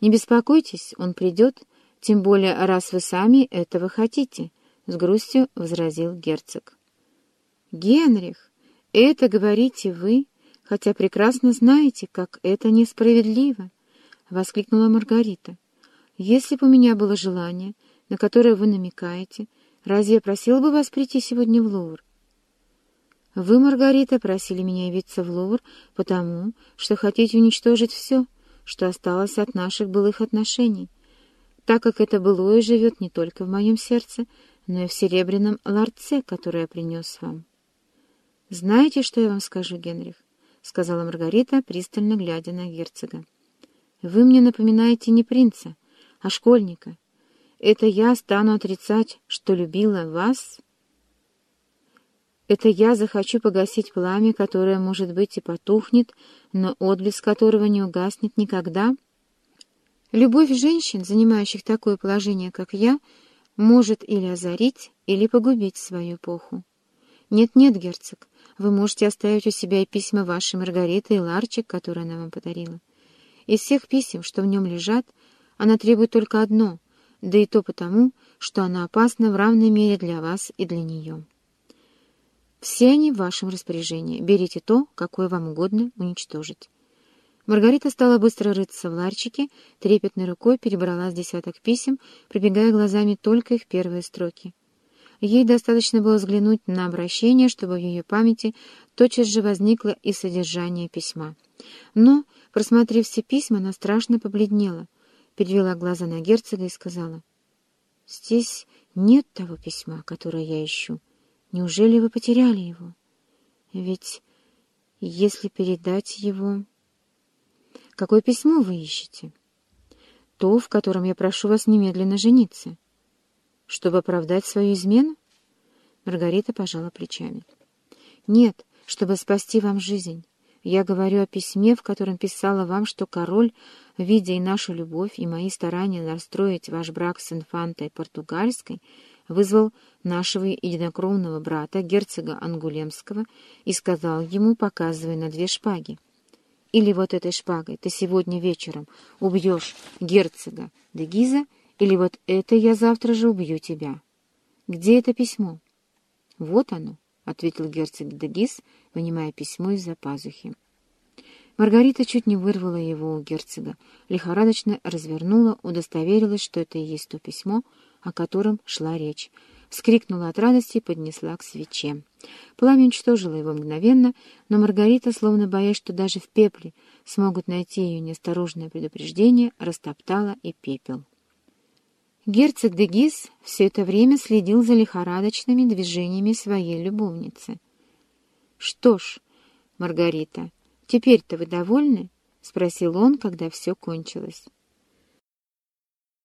«Не беспокойтесь, он придет, тем более, раз вы сами этого хотите», — с грустью возразил герцог. «Генрих, это говорите вы, хотя прекрасно знаете, как это несправедливо», — воскликнула Маргарита. «Если бы у меня было желание, на которое вы намекаете, разве я просила бы вас прийти сегодня в Лувр? Вы, Маргарита, просили меня явиться в Лувр, потому что хотите уничтожить все, что осталось от наших былых отношений, так как это былое живет не только в моем сердце, но и в серебряном ларце, который я принес вам. «Знаете, что я вам скажу, Генрих?» — сказала Маргарита, пристально глядя на герцога. «Вы мне напоминаете не принца, а школьника. Это я стану отрицать, что любила вас?» Это я захочу погасить пламя, которое, может быть, и потухнет, но отблеск которого не угаснет никогда? Любовь женщин, занимающих такое положение, как я, может или озарить, или погубить свою эпоху. Нет-нет, герцог, вы можете оставить у себя и письма вашей Маргариты и Ларчик, которые она вам подарила. Из всех писем, что в нем лежат, она требует только одно, да и то потому, что она опасна в равной мере для вас и для нее. Все они в вашем распоряжении. Берите то, какое вам угодно уничтожить. Маргарита стала быстро рыться в ларчике, трепетной рукой перебрала с десяток писем, пробегая глазами только их первые строки. Ей достаточно было взглянуть на обращение, чтобы в ее памяти тотчас же возникло и содержание письма. Но, просмотрев все письма, она страшно побледнела, перевела глаза на герцога и сказала, «Здесь нет того письма, которое я ищу». Неужели вы потеряли его? Ведь если передать его... Какое письмо вы ищете? То, в котором я прошу вас немедленно жениться. Чтобы оправдать свою измену? Маргарита пожала плечами. Нет, чтобы спасти вам жизнь. Я говорю о письме, в котором писала вам, что король, видя и нашу любовь, и мои старания настроить ваш брак с инфантой португальской, вызвал нашего единокровного брата, герцога Ангулемского, и сказал ему, показывая на две шпаги. «Или вот этой шпагой ты сегодня вечером убьешь герцога Дегиза, или вот это я завтра же убью тебя. Где это письмо?» «Вот оно», — ответил герцог Дегиз, вынимая письмо из-за пазухи. Маргарита чуть не вырвала его у герцога, лихорадочно развернула, удостоверилась, что это и есть то письмо, о котором шла речь. Вскрикнула от радости и поднесла к свече. Пламя уничтожило его мгновенно, но Маргарита, словно боясь, что даже в пепле смогут найти ее неосторожное предупреждение, растоптала и пепел. Герцог де Гиз все это время следил за лихорадочными движениями своей любовницы. «Что ж, Маргарита, теперь-то вы довольны?» — спросил он, когда все кончилось.